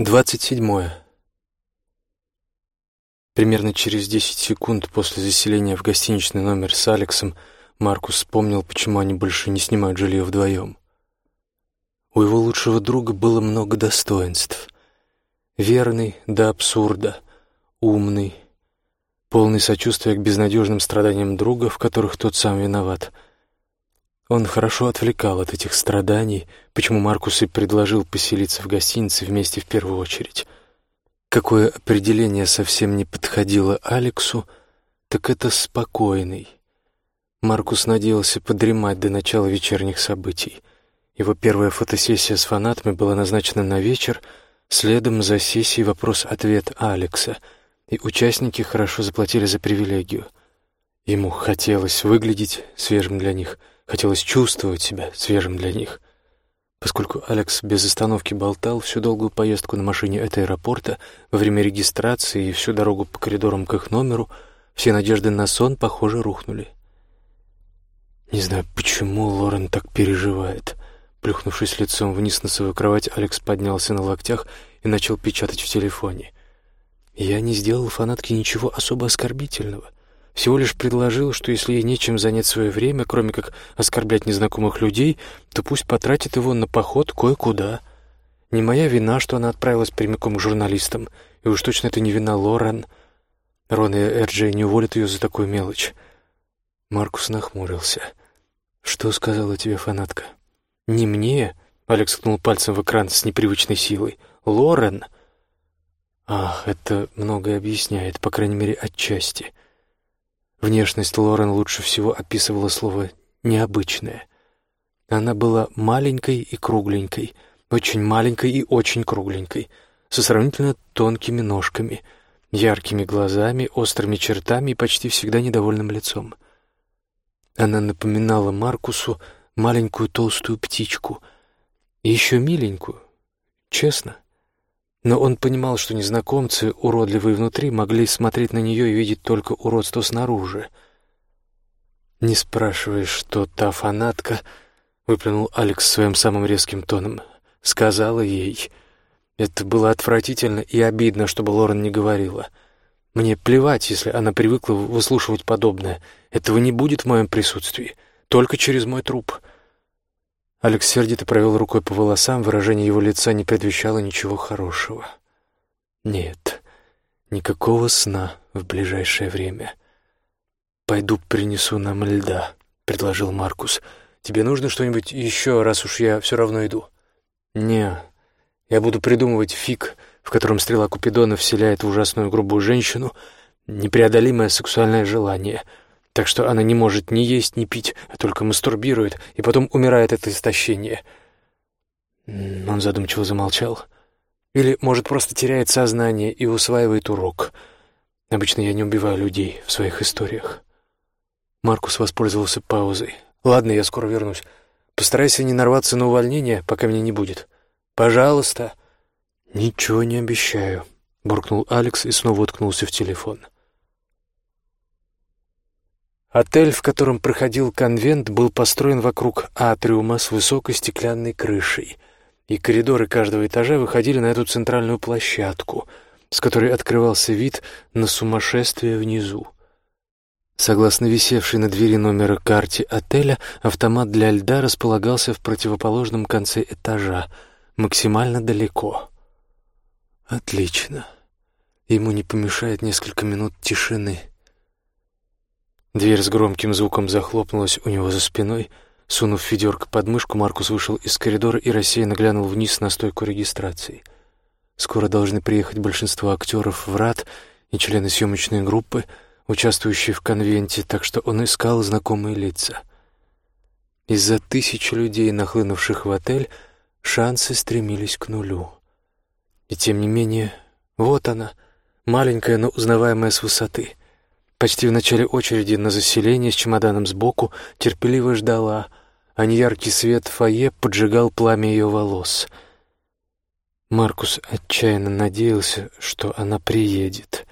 Двадцать седьмое. Примерно через десять секунд после заселения в гостиничный номер с Алексом Маркус вспомнил, почему они больше не снимают жилье вдвоем. У его лучшего друга было много достоинств. Верный до абсурда, умный, полный сочувствия к безнадежным страданиям друга, в которых тот сам виноват — он хорошо отвлекал от этих страданий, почему Маркус и предложил поселиться в гостинице вместе в первую очередь. Какое определение совсем не подходило Алексу, так это «спокойный». Маркус надеялся подремать до начала вечерних событий. Его первая фотосессия с фанатами была назначена на вечер, следом за сессией вопрос-ответ Алекса, и участники хорошо заплатили за привилегию. Ему хотелось выглядеть свежим для них — Хотелось чувствовать себя свежим для них. Поскольку Алекс без остановки болтал всю долгую поездку на машине от аэропорта, во время регистрации и всю дорогу по коридорам к их номеру, все надежды на сон, похоже, рухнули. Не знаю, почему Лорен так переживает. Плюхнувшись лицом вниз на свою кровать, Алекс поднялся на локтях и начал печатать в телефоне. «Я не сделал фанатке ничего особо оскорбительного. Всего лишь предложил, что если ей нечем занять свое время, кроме как оскорблять незнакомых людей, то пусть потратит его на поход кое-куда. Не моя вина, что она отправилась прямиком к журналистам, и уж точно это не вина Лорен. Рон и Эрджей не уволят ее за такую мелочь. Маркус нахмурился. «Что сказала тебе фанатка?» «Не мне», — Алекс ткнул пальцем в экран с непривычной силой. «Лорен». «Ах, это многое объясняет, по крайней мере, отчасти». Внешность Лорен лучше всего описывало слово «необычная». Она была маленькой и кругленькой, очень маленькой и очень кругленькой, со сравнительно тонкими ножками, яркими глазами, острыми чертами и почти всегда недовольным лицом. Она напоминала Маркусу маленькую толстую птичку, еще миленькую, честно. Но он понимал, что незнакомцы, уродливые внутри, могли смотреть на нее и видеть только уродство снаружи. «Не спрашивай, что та фанатка...» — выплюнул Алекс своим самым резким тоном. «Сказала ей...» Это было отвратительно и обидно, чтобы Лорен не говорила. Мне плевать, если она привыкла выслушивать подобное. Этого не будет в моем присутствии. Только через мой труп. Алекс сердито провел рукой по волосам, выражение его лица не предвещало ничего хорошего. «Нет, никакого сна в ближайшее время. Пойду принесу нам льда», — предложил Маркус. «Тебе нужно что-нибудь еще, раз уж я все равно иду?» «Не, я буду придумывать фиг, в котором стрела Купидона вселяет в ужасную грубую женщину непреодолимое сексуальное желание — так что она не может ни есть, ни пить, а только мастурбирует, и потом умирает от истощения. Он задумчиво замолчал. Или, может, просто теряет сознание и усваивает урок. Обычно я не убиваю людей в своих историях. Маркус воспользовался паузой. «Ладно, я скоро вернусь. Постарайся не нарваться на увольнение, пока меня не будет. Пожалуйста». «Ничего не обещаю», — буркнул Алекс и снова уткнулся в телефон. Отель, в котором проходил конвент, был построен вокруг атриума с высокой стеклянной крышей, и коридоры каждого этажа выходили на эту центральную площадку, с которой открывался вид на сумасшествие внизу. Согласно висевшей на двери номера карте отеля, автомат для льда располагался в противоположном конце этажа, максимально далеко. Отлично. Ему не помешает несколько минут тишины. Дверь с громким звуком захлопнулась у него за спиной. Сунув ведерко под мышку, Маркус вышел из коридора и рассеянно глянул вниз на стойку регистрации. Скоро должны приехать большинство актеров «Врат» и члены съемочной группы, участвующие в конвенте, так что он искал знакомые лица. Из-за тысяч людей, нахлынувших в отель, шансы стремились к нулю. И тем не менее, вот она, маленькая, но узнаваемая с высоты — Почти в начале очереди на заселение с чемоданом сбоку терпеливо ждала, а неяркий свет фойе поджигал пламя ее волос. Маркус отчаянно надеялся, что она приедет,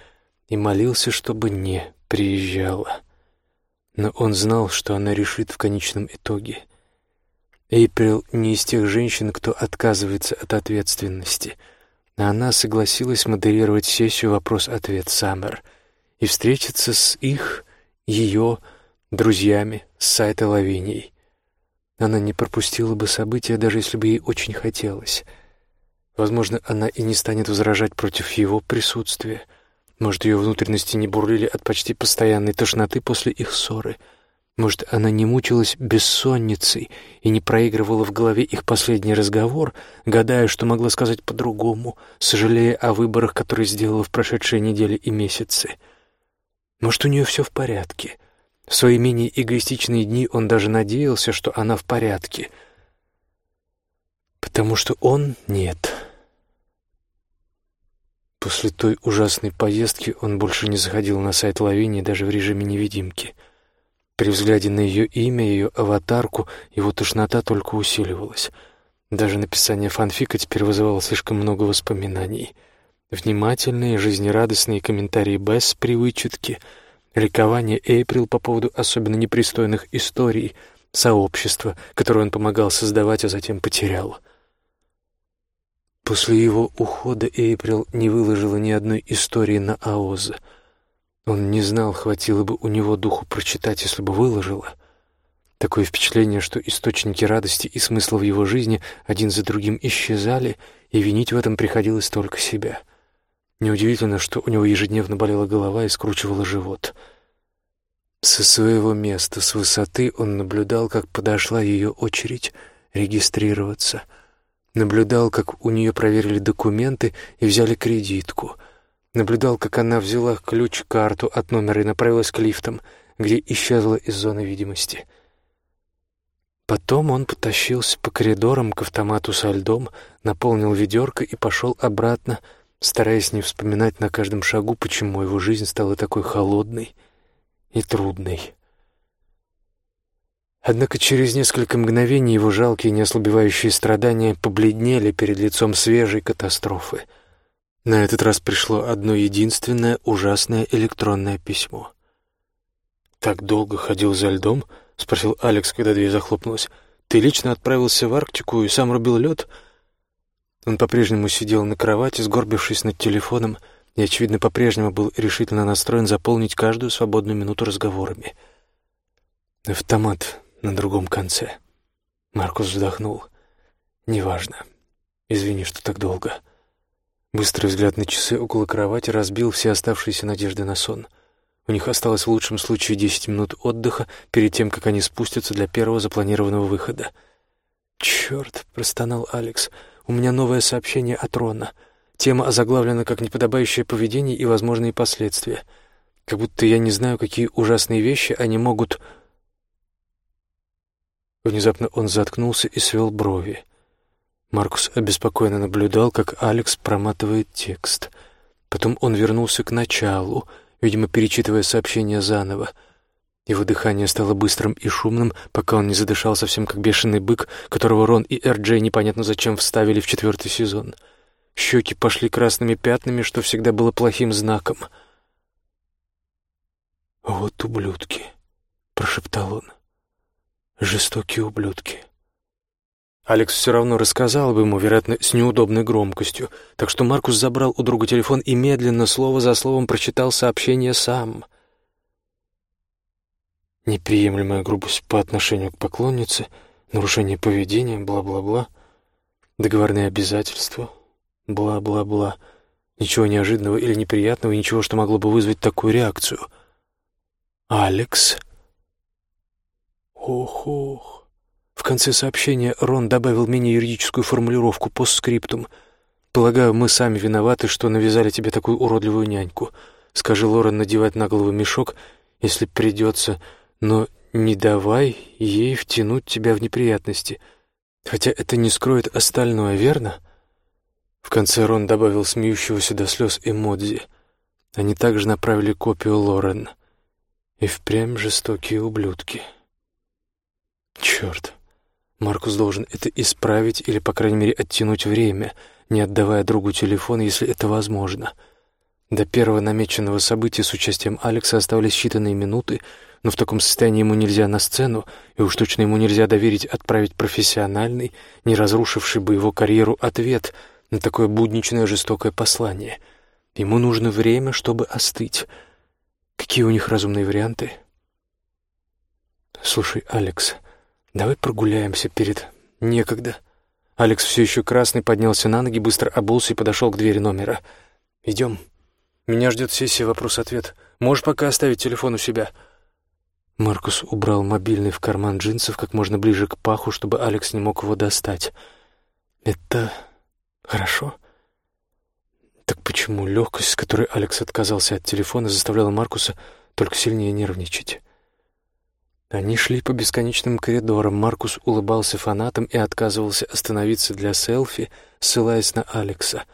и молился, чтобы не приезжала. Но он знал, что она решит в конечном итоге. Эйприл не из тех женщин, кто отказывается от ответственности. она согласилась модерировать сессию «Вопрос-ответ Саммер» и встретиться с их, ее, друзьями с сайта Лавинией. Она не пропустила бы события, даже если бы ей очень хотелось. Возможно, она и не станет возражать против его присутствия. Может, ее внутренности не бурлили от почти постоянной тошноты после их ссоры — может, она не мучилась бессонницей и не проигрывала в голове их последний разговор, гадая, что могла сказать по-другому, сожалея о выборах, которые сделала в прошедшие недели и месяцы. Может, у нее все в порядке. В свои менее эгоистичные дни он даже надеялся, что она в порядке. Потому что он нет. После той ужасной поездки он больше не заходил на сайт Лавинии даже в режиме невидимки — при взгляде на ее имя, ее аватарку, его тошнота только усиливалась. Даже написание фанфика теперь вызывало слишком много воспоминаний. Внимательные, жизнерадостные комментарии Бесс при вычетке, ликование Эйприл по поводу особенно непристойных историй, сообщество, которое он помогал создавать, а затем потерял. После его ухода Эйприл не выложила ни одной истории на АОЗ — он не знал, хватило бы у него духу прочитать, если бы выложила. Такое впечатление, что источники радости и смысла в его жизни один за другим исчезали, и винить в этом приходилось только себя. Неудивительно, что у него ежедневно болела голова и скручивало живот. Со своего места, с высоты, он наблюдал, как подошла ее очередь регистрироваться. Наблюдал, как у нее проверили документы и взяли кредитку — Наблюдал, как она взяла ключ-карту от номера и направилась к лифтам, где исчезла из зоны видимости. Потом он потащился по коридорам к автомату со льдом, наполнил ведерко и пошел обратно, стараясь не вспоминать на каждом шагу, почему его жизнь стала такой холодной и трудной. Однако через несколько мгновений его жалкие неослабевающие страдания побледнели перед лицом свежей катастрофы — на этот раз пришло одно единственное ужасное электронное письмо. «Так долго ходил за льдом?» — спросил Алекс, когда дверь захлопнулась. «Ты лично отправился в Арктику и сам рубил лед?» Он по-прежнему сидел на кровати, сгорбившись над телефоном, и, очевидно, по-прежнему был решительно настроен заполнить каждую свободную минуту разговорами. Автомат на другом конце. Маркус вздохнул. «Неважно. Извини, что так долго». Быстрый взгляд на часы около кровати разбил все оставшиеся надежды на сон. У них осталось в лучшем случае десять минут отдыха перед тем, как они спустятся для первого запланированного выхода. «Черт!» — простонал Алекс. «У меня новое сообщение от Рона. Тема озаглавлена как неподобающее поведение и возможные последствия. Как будто я не знаю, какие ужасные вещи они могут...» Внезапно он заткнулся и свел брови. Маркус обеспокоенно наблюдал, как Алекс проматывает текст. Потом он вернулся к началу, видимо, перечитывая сообщение заново. Его дыхание стало быстрым и шумным, пока он не задышал совсем как бешеный бык, которого Рон и Эр-Джей непонятно зачем вставили в четвертый сезон. Щеки пошли красными пятнами, что всегда было плохим знаком. «Вот ублюдки», — прошептал он. «Жестокие ублюдки». Алекс все равно рассказал бы ему, вероятно, с неудобной громкостью, так что Маркус забрал у друга телефон и медленно, слово за словом, прочитал сообщение сам. Неприемлемая грубость по отношению к поклоннице, нарушение поведения, бла-бла-бла, договорные обязательства, бла-бла-бла. Ничего неожиданного или неприятного, ничего, что могло бы вызвать такую реакцию. «Алекс?» «Ох-ох!» В конце сообщения Рон добавил менее юридическую формулировку постскриптум. «Полагаю, мы сами виноваты, что навязали тебе такую уродливую няньку. Скажи Лорен надевать на голову мешок, если придется, но не давай ей втянуть тебя в неприятности. Хотя это не скроет остальное, верно?» В конце Рон добавил смеющегося до слез эмодзи. Они также направили копию Лорен. И впрямь жестокие ублюдки. Черт. Маркус должен это исправить или, по крайней мере, оттянуть время, не отдавая другу телефон, если это возможно. До первого намеченного события с участием Алекса оставались считанные минуты, но в таком состоянии ему нельзя на сцену, и уж точно ему нельзя доверить отправить профессиональный, не разрушивший бы его карьеру, ответ, на такое будничное жестокое послание. Ему нужно время, чтобы остыть. Какие у них разумные варианты? «Слушай, Алекс, давай прогуляемся перед... Некогда». Алекс все еще красный поднялся на ноги, быстро обулся и подошел к двери номера. «Идем. Меня ждет сессия вопрос-ответ. Можешь пока оставить телефон у себя». Маркус убрал мобильный в карман джинсов как можно ближе к паху, чтобы Алекс не мог его достать. «Это хорошо?» Так почему легкость, с которой Алекс отказался от телефона, заставляла Маркуса только сильнее нервничать? Они шли по бесконечным коридорам. Маркус улыбался фанатам и отказывался остановиться для селфи, ссылаясь на Алекса.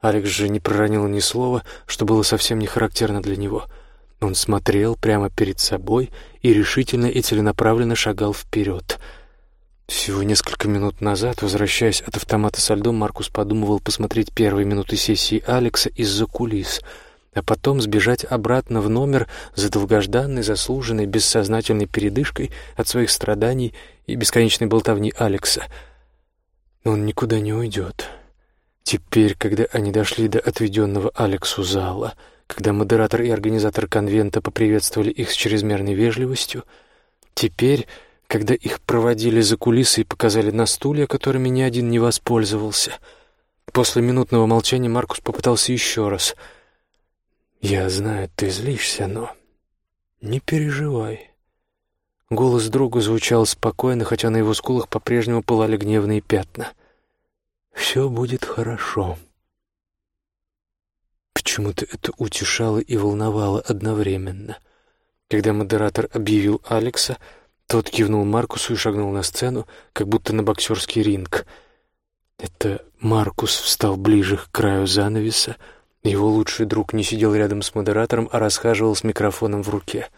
Алекс же не проронил ни слова, что было совсем не характерно для него — он смотрел прямо перед собой и решительно и целенаправленно шагал вперед. Всего несколько минут назад, возвращаясь от автомата со льдом, Маркус подумывал посмотреть первые минуты сессии Алекса из-за кулис, а потом сбежать обратно в номер за долгожданной, заслуженной, бессознательной передышкой от своих страданий и бесконечной болтовни Алекса. Он никуда не уйдет. Теперь, когда они дошли до отведенного Алексу зала — когда модератор и организатор конвента поприветствовали их с чрезмерной вежливостью. Теперь, когда их проводили за кулисы и показали на стулья, которыми ни один не воспользовался. После минутного молчания Маркус попытался еще раз. «Я знаю, ты злишься, но не переживай». Голос друга звучал спокойно, хотя на его скулах по-прежнему пылали гневные пятна. «Все будет хорошо». Почему-то это утешало и волновало одновременно. Когда модератор объявил Алекса, тот кивнул Маркусу и шагнул на сцену, как будто на боксерский ринг. Это Маркус встал ближе к краю занавеса. Его лучший друг не сидел рядом с модератором, а расхаживал с микрофоном в руке.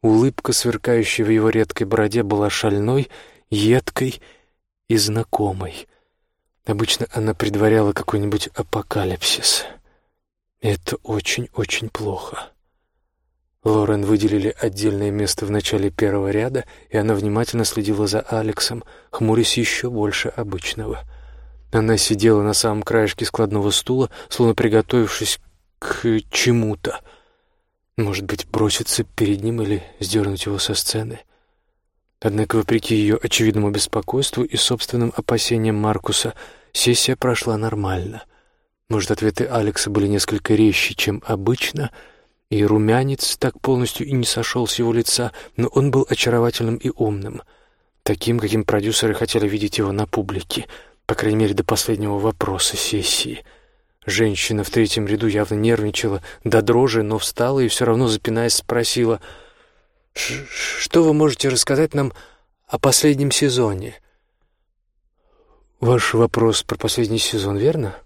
Улыбка, сверкающая в его редкой бороде, была шальной, едкой и знакомой. Обычно она предваряла какой-нибудь апокалипсис. Это очень-очень плохо. Лорен выделили отдельное место в начале первого ряда, и она внимательно следила за Алексом, хмурясь еще больше обычного. Она сидела на самом краешке складного стула, словно приготовившись к чему-то. Может быть, броситься перед ним или сдернуть его со сцены. Однако, вопреки ее очевидному беспокойству и собственным опасениям Маркуса, сессия прошла нормально — может, ответы Алекса были несколько резче, чем обычно, и румянец так полностью и не сошел с его лица, но он был очаровательным и умным, таким, каким продюсеры хотели видеть его на публике, по крайней мере, до последнего вопроса сессии. Женщина в третьем ряду явно нервничала до дрожи, но встала и все равно, запинаясь, спросила, «Что вы можете рассказать нам о последнем сезоне?» «Ваш вопрос про последний сезон, верно?»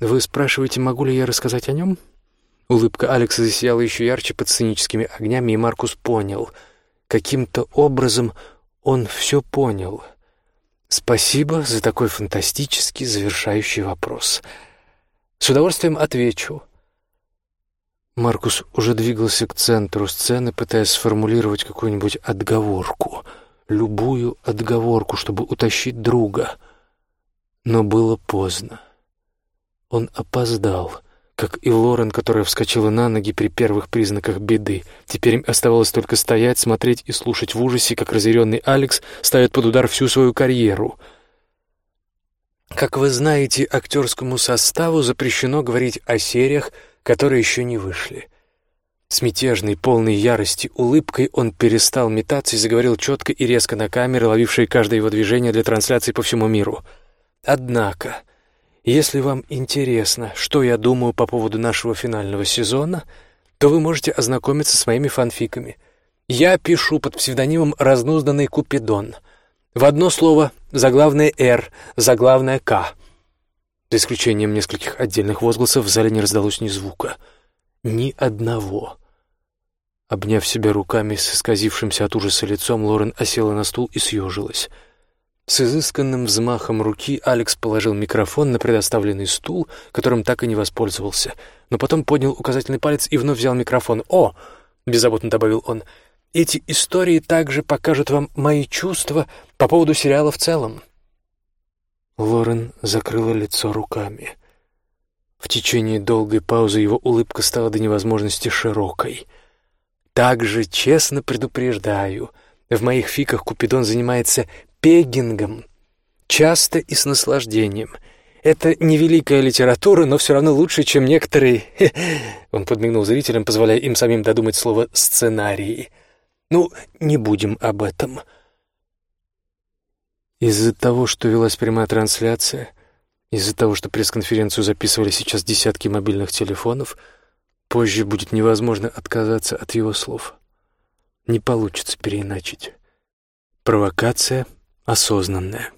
«Вы спрашиваете, могу ли я рассказать о нем?» Улыбка Алекса засияла еще ярче под сценическими огнями, и Маркус понял. Каким-то образом он все понял. «Спасибо за такой фантастический завершающий вопрос. С удовольствием отвечу». Маркус уже двигался к центру сцены, пытаясь сформулировать какую-нибудь отговорку, любую отговорку, чтобы утащить друга. Но было поздно. Он опоздал, как и Лорен, которая вскочила на ноги при первых признаках беды. Теперь им оставалось только стоять, смотреть и слушать в ужасе, как разъяренный Алекс ставит под удар всю свою карьеру. Как вы знаете, актерскому составу запрещено говорить о сериях, которые еще не вышли. С мятежной, полной ярости улыбкой он перестал метаться и заговорил четко и резко на камеры, ловившие каждое его движение для трансляции по всему миру. Однако если вам интересно, что я думаю по поводу нашего финального сезона, то вы можете ознакомиться с моими фанфиками. Я пишу под псевдонимом «Разнузданный Купидон». В одно слово заглавное «Р», заглавное «К». За исключением нескольких отдельных возгласов в зале не раздалось ни звука. Ни одного. Обняв себя руками с исказившимся от ужаса лицом, Лорен осела на стул и съежилась — с изысканным взмахом руки Алекс положил микрофон на предоставленный стул, которым так и не воспользовался, но потом поднял указательный палец и вновь взял микрофон. «О!» — беззаботно добавил он. «Эти истории также покажут вам мои чувства по поводу сериала в целом». Лорен закрыла лицо руками. В течение долгой паузы его улыбка стала до невозможности широкой. «Также честно предупреждаю, в моих фиках Купидон занимается пегингом, часто и с наслаждением. Это не великая литература, но все равно лучше, чем некоторые...» Он подмигнул зрителям, позволяя им самим додумать слово «сценарии». «Ну, не будем об этом». Из-за того, что велась прямая трансляция, из-за того, что пресс-конференцию записывали сейчас десятки мобильных телефонов, позже будет невозможно отказаться от его слов. Не получится переиначить. Провокация осознанная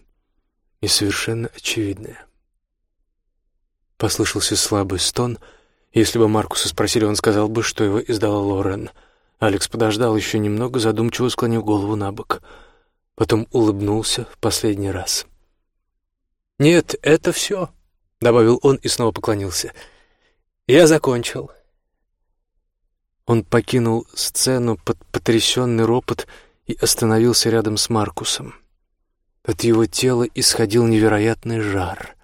и совершенно очевидная. Послышался слабый стон. Если бы Маркуса спросили, он сказал бы, что его издала Лорен. Алекс подождал еще немного, задумчиво склонив голову на бок. Потом улыбнулся в последний раз. «Нет, это все», — добавил он и снова поклонился. «Я закончил». Он покинул сцену под потрясенный ропот и остановился рядом с Маркусом. От его тела исходил невероятный жар.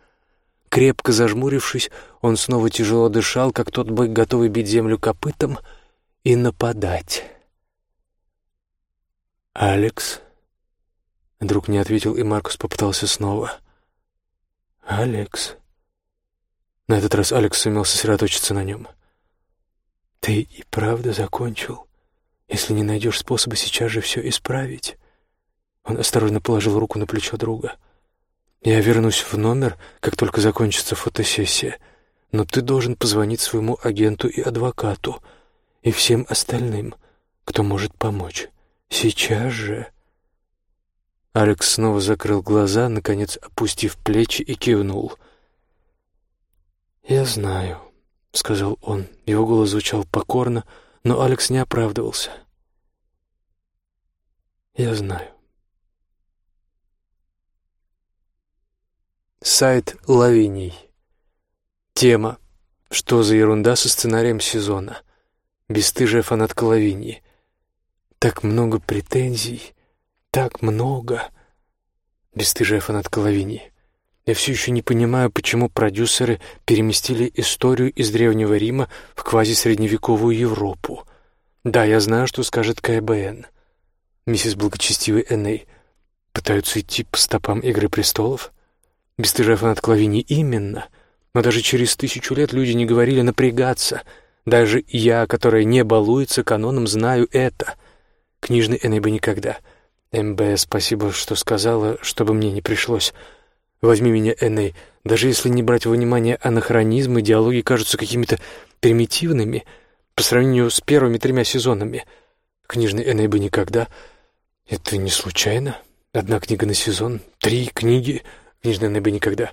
Крепко зажмурившись, он снова тяжело дышал, как тот бык, готовый бить землю копытом и нападать. «Алекс?» Друг не ответил, и Маркус попытался снова. «Алекс?» На этот раз Алекс сумел сосредоточиться на нем. «Ты и правда закончил? Если не найдешь способа сейчас же все исправить?» Он осторожно положил руку на плечо друга. «Я вернусь в номер, как только закончится фотосессия, но ты должен позвонить своему агенту и адвокату, и всем остальным, кто может помочь. Сейчас же!» Алекс снова закрыл глаза, наконец опустив плечи и кивнул. «Я знаю», — сказал он. Его голос звучал покорно, но Алекс не оправдывался. «Я знаю». Сайт Лавиний. Тема «Что за ерунда со сценарием сезона?» Бестыжая фанатка Лавинии. Так много претензий так много. Бестыжая фанатка Лавинии. Я все еще не понимаю, почему продюсеры переместили историю из Древнего Рима в квазисредневековую Европу. Да, я знаю, что скажет КБН. Миссис Благочестивый Эней пытаются идти по стопам Игры Престолов. Бестыжая фанатка Лавинии именно. Но даже через тысячу лет люди не говорили напрягаться. Даже я, которая не балуется каноном, знаю это. Книжный Эней бы никогда — МБ, спасибо, что сказала, чтобы мне не пришлось. Возьми меня, Эней. Даже если не брать во внимание анахронизмы, диалоги кажутся какими-то примитивными по сравнению с первыми тремя сезонами. Книжный Эней бы никогда. Это не случайно. Одна книга на сезон, три книги. Книжный Эней бы никогда.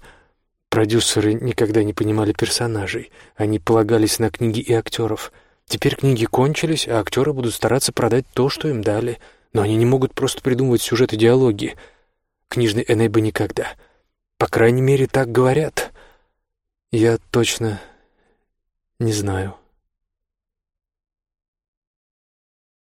Продюсеры никогда не понимали персонажей. Они полагались на книги и актеров. Теперь книги кончились, а актеры будут стараться продать то, что им дали — но они не могут просто придумывать сюжет и диалоги. Книжный Эней бы никогда. По крайней мере, так говорят. Я точно не знаю.